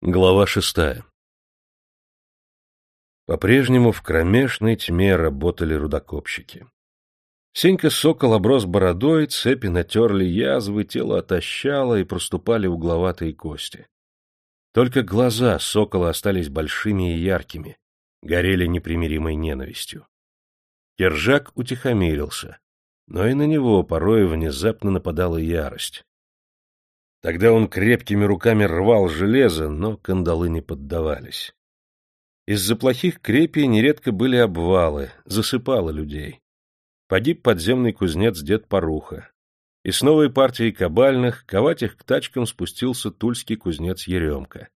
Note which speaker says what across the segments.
Speaker 1: Глава шестая По-прежнему в кромешной тьме работали рудокопщики. Сенька сокол оброс бородой, цепи натерли язвы, тело отощало и проступали угловатые кости. Только глаза сокола остались большими и яркими, горели непримиримой ненавистью. Кержак утихомирился, но и на него порой внезапно нападала ярость. Тогда он крепкими руками рвал железо, но кандалы не поддавались. Из-за плохих крепей нередко были обвалы, засыпало людей. Погиб подземный кузнец дед Поруха. И с новой партией кабальных ковать их к тачкам спустился тульский кузнец Еремка.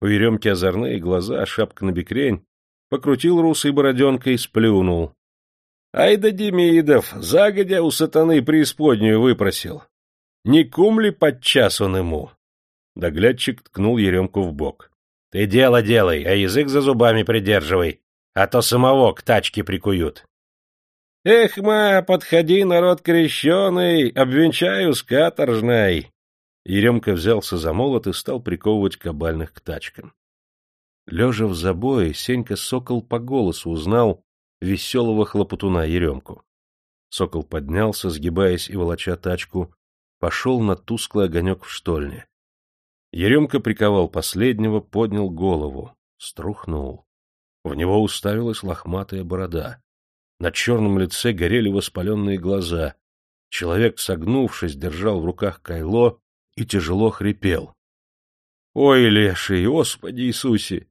Speaker 1: У Еремки озорные глаза, шапка на бекрень, покрутил русой бороденкой, сплюнул. — Ай да Демидов, загодя у сатаны преисподнюю выпросил. Не кум ли подчас он ему? Доглядчик ткнул Еремку в бок. — Ты дело делай, а язык за зубами придерживай, а то самого к тачке прикуют. — Эх, ма, подходи, народ крещеный, обвенчаю с каторжной. Еремка взялся за молот и стал приковывать кабальных к тачкам. Лежа в забое, Сенька Сокол по голосу узнал веселого хлопотуна Еремку. Сокол поднялся, сгибаясь и волоча тачку, пошел на тусклый огонек в штольне. Еремка приковал последнего, поднял голову, струхнул. В него уставилась лохматая борода. На черном лице горели воспаленные глаза. Человек, согнувшись, держал в руках кайло и тяжело хрипел. — Ой, леший, Господи Иисусе!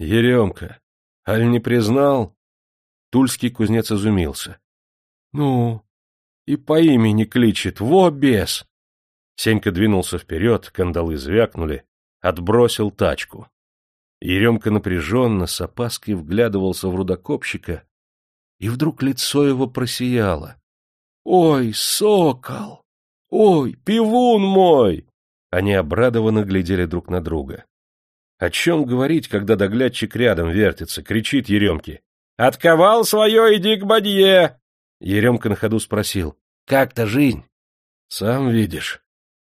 Speaker 1: Еремка, аль не признал? Тульский кузнец изумился. — Ну, и по имени кличет, во бес! Сенька двинулся вперед, кандалы звякнули, отбросил тачку. Еремка напряженно, с опаской вглядывался в рудокопщика, и вдруг лицо его просияло. — Ой, сокол! Ой, пивун мой! Они обрадованно глядели друг на друга. О чем говорить, когда доглядчик рядом вертится, кричит Еремке. — Отковал свое, иди к бадье! Еремка на ходу спросил. — Как-то жизнь? — Сам видишь.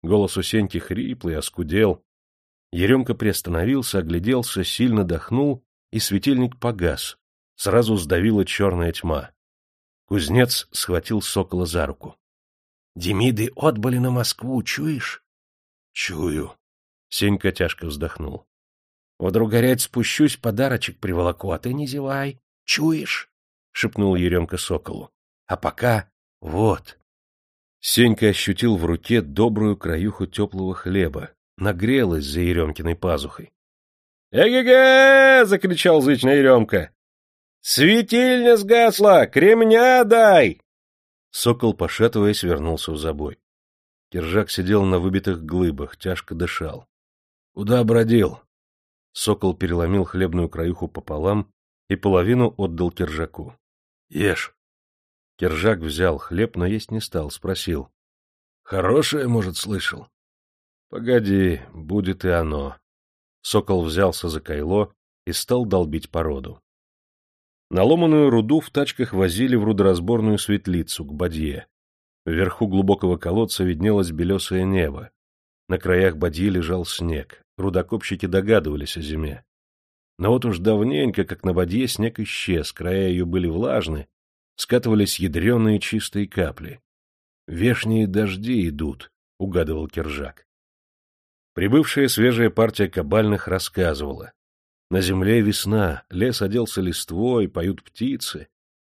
Speaker 1: Голос у Сеньки хриплый, оскудел. Еремка приостановился, огляделся, сильно дохнул, и светильник погас. Сразу сдавила черная тьма. Кузнец схватил сокола за руку. — Демиды отбыли на Москву, чуешь? — Чую. Сенька тяжко вздохнул. — Вдруг горять спущусь, подарочек приволоку, а ты не зевай. Чуешь? — шепнул Еремка соколу. — А пока вот. Сенька ощутил в руке добрую краюху теплого хлеба, нагрелась за Еремкиной пазухой. «Эге-ге!» — закричал зычно Еремка. «Светильня сгасла! Кремня дай!» Сокол, пошатываясь, вернулся в забой. Кержак сидел на выбитых глыбах, тяжко дышал. «Куда бродил?» Сокол переломил хлебную краюху пополам и половину отдал Кержаку. «Ешь». Кержак взял хлеб, но есть не стал, спросил. — Хорошее, может, слышал? — Погоди, будет и оно. Сокол взялся за кайло и стал долбить породу. Наломанную руду в тачках возили в рудоразборную светлицу, к бадье. Вверху глубокого колодца виднелось белесое небо. На краях бадьи лежал снег. Рудокопщики догадывались о зиме. Но вот уж давненько, как на бадье, снег исчез, края ее были влажны, скатывались ядреные чистые капли. «Вешние дожди идут», — угадывал Киржак. Прибывшая свежая партия кабальных рассказывала. На земле весна, лес оделся листвой, поют птицы.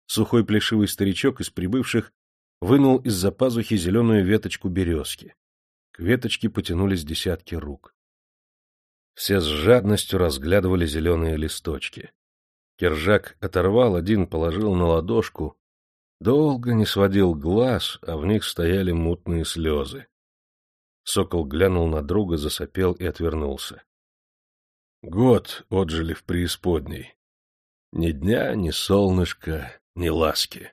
Speaker 1: Сухой плешивый старичок из прибывших вынул из-за пазухи зеленую веточку березки. К веточке потянулись десятки рук. Все с жадностью разглядывали зеленые листочки. Кержак оторвал один, положил на ладошку, долго не сводил глаз, а в них стояли мутные слезы. Сокол глянул на друга, засопел и отвернулся. Год отжили в преисподней. Ни дня, ни солнышка, ни ласки.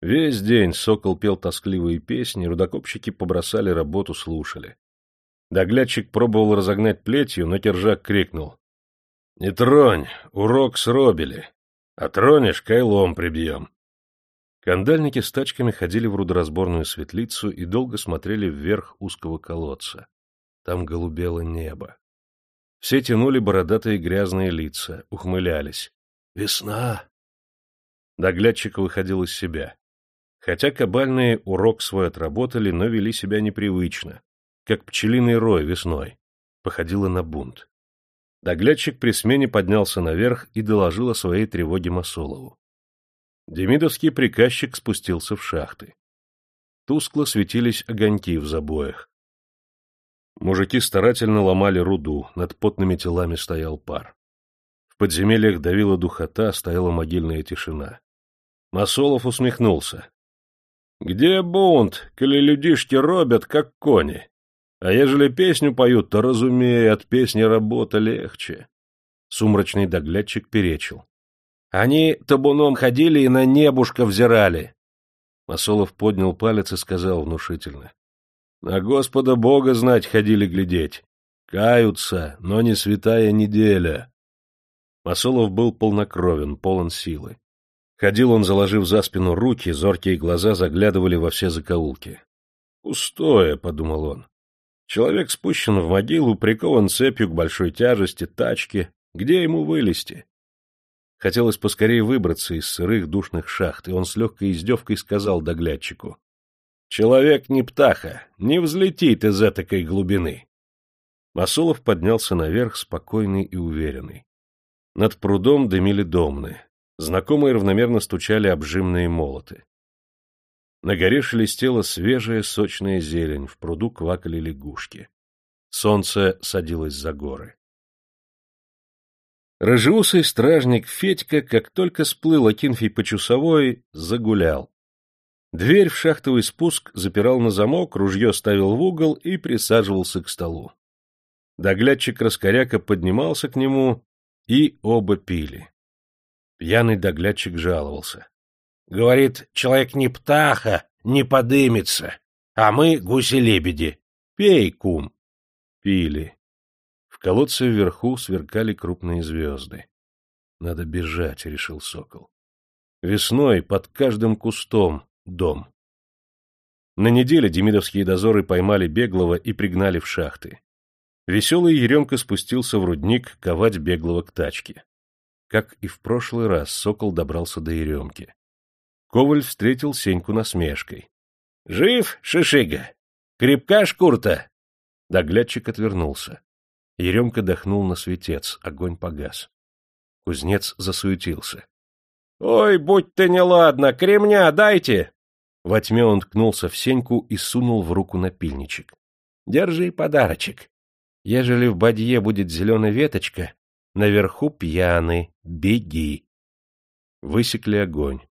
Speaker 1: Весь день сокол пел тоскливые песни, рудокопщики побросали работу, слушали. Доглядчик пробовал разогнать плетью, но Кержак крикнул. Не тронь, урок сробили. А тронешь, кайлом прибьем. Кандальники с тачками ходили в рудоразборную светлицу и долго смотрели вверх узкого колодца. Там голубело небо. Все тянули бородатые грязные лица, ухмылялись. «Весна!» Доглядчик выходил из себя. Хотя кабальные урок свой отработали, но вели себя непривычно, как пчелиный рой весной. Походило на бунт. Доглядчик при смене поднялся наверх и доложил о своей тревоге Масолову. Демидовский приказчик спустился в шахты. Тускло светились огоньки в забоях. Мужики старательно ломали руду, над потными телами стоял пар. В подземельях давила духота, стояла могильная тишина. Масолов усмехнулся. — Где бунт, коли людишки робят, как кони? А ежели песню поют, то, разумея, от песни работа легче. Сумрачный доглядчик перечил. — Они табуном ходили и на небушка взирали. Масолов поднял палец и сказал внушительно. На Господа Бога знать ходили глядеть. Каются, но не святая неделя. Масолов был полнокровен, полон силы. Ходил он, заложив за спину руки, зоркие глаза заглядывали во все закоулки. «Пустое», — подумал он. «Человек спущен в могилу, прикован цепью к большой тяжести, тачке. Где ему вылезти?» Хотелось поскорее выбраться из сырых душных шахт, и он с легкой издевкой сказал доглядчику. Человек не птаха, не взлетит из этакой глубины. Масолов поднялся наверх, спокойный и уверенный. Над прудом дымили домны. Знакомые равномерно стучали обжимные молоты. На горе шелестела свежая сочная зелень, в пруду квакали лягушки. Солнце садилось за горы. Рыжеусый стражник Федька, как только сплыл Акинфий по часовой, загулял. Дверь в шахтовый спуск запирал на замок, ружье ставил в угол и присаживался к столу. Доглядчик Раскоряка поднимался к нему, и оба пили. Пьяный доглядчик жаловался. — Говорит, человек не птаха, не подымется, а мы гуси-лебеди. Пей, кум. Пили. В колодце вверху сверкали крупные звезды. — Надо бежать, — решил сокол. Весной под каждым кустом дом. На неделе демидовские дозоры поймали Беглого и пригнали в шахты. Веселый Еремка спустился в рудник ковать Беглого к тачке. Как и в прошлый раз, Сокол добрался до Еремки. Коваль встретил Сеньку насмешкой. — Жив, Шишига? Крепка шкурта? Доглядчик отвернулся. Еремка дохнул на светец, огонь погас. Кузнец засуетился. — Ой, будь ты неладна, кремня дайте! Во тьме он ткнулся в сеньку и сунул в руку напильничек. — Держи подарочек. Ежели в бадье будет зеленая веточка, наверху пьяный, беги. Высекли огонь.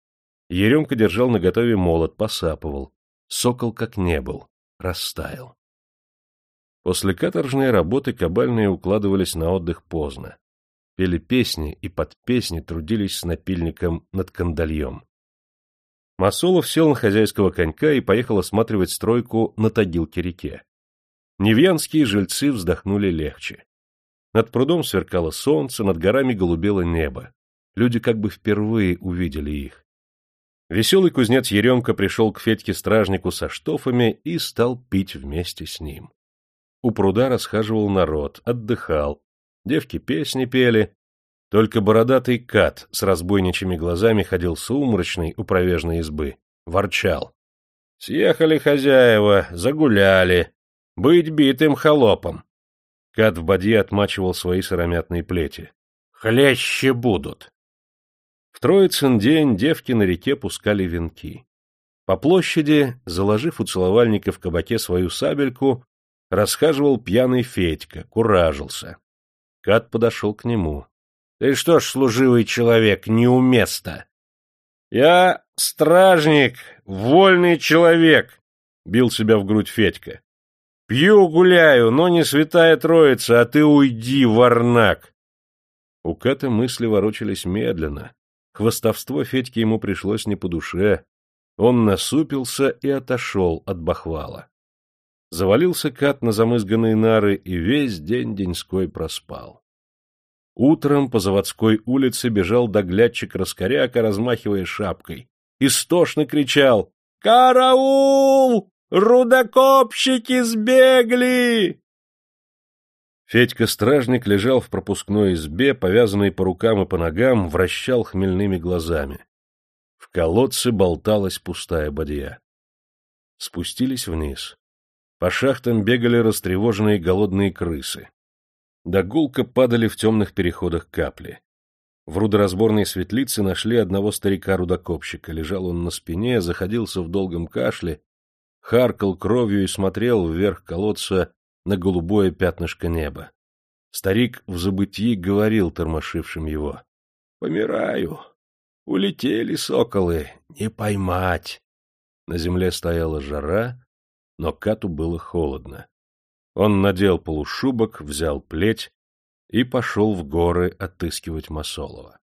Speaker 1: Еремка держал наготове молот, посапывал. Сокол как не был, растаял. После каторжной работы кабальные укладывались на отдых поздно. Пели песни и под песни трудились с напильником над кандальем. Масолов сел на хозяйского конька и поехал осматривать стройку на Тагилке-реке. Невьянские жильцы вздохнули легче. Над прудом сверкало солнце, над горами голубело небо. Люди как бы впервые увидели их. Веселый кузнец Еремка пришел к Федьке-стражнику со штофами и стал пить вместе с ним. У пруда расхаживал народ, отдыхал. Девки песни пели, только бородатый кат с разбойничьими глазами ходил сумрачный у провежной избы, ворчал. «Съехали хозяева, загуляли. Быть битым холопом». Кат в бадье отмачивал свои сыромятные плети. «Хлеще будут». Троицын день девки на реке пускали венки. По площади, заложив у целовальника в кабаке свою сабельку, расхаживал пьяный Федька, куражился. Кат подошел к нему. Ты что ж, служивый человек, неуместо? Я стражник, вольный человек, бил себя в грудь Федька. Пью, гуляю, но не святая троица, а ты уйди, варнак. У Кэта мысли ворочались медленно. Хвостовство Федьке ему пришлось не по душе. Он насупился и отошел от бахвала. Завалился Кат на замызганные нары и весь день деньской проспал. Утром по заводской улице бежал доглядчик Раскоряка, размахивая шапкой. Истошно кричал «Караул! Рудокопщики сбегли!» Федька-стражник лежал в пропускной избе, повязанный по рукам и по ногам, вращал хмельными глазами. В колодце болталась пустая бадья. Спустились вниз. По шахтам бегали растревоженные голодные крысы. До гулка падали в темных переходах капли. В рудоразборной светлице нашли одного старика-рудокопщика. Лежал он на спине, заходился в долгом кашле, харкал кровью и смотрел вверх колодца на голубое пятнышко неба. Старик в забытии говорил тормошившим его. — Помираю. Улетели соколы. Не поймать. На земле стояла жара, но Кату было холодно. Он надел полушубок, взял плеть и пошел в горы отыскивать Масолова.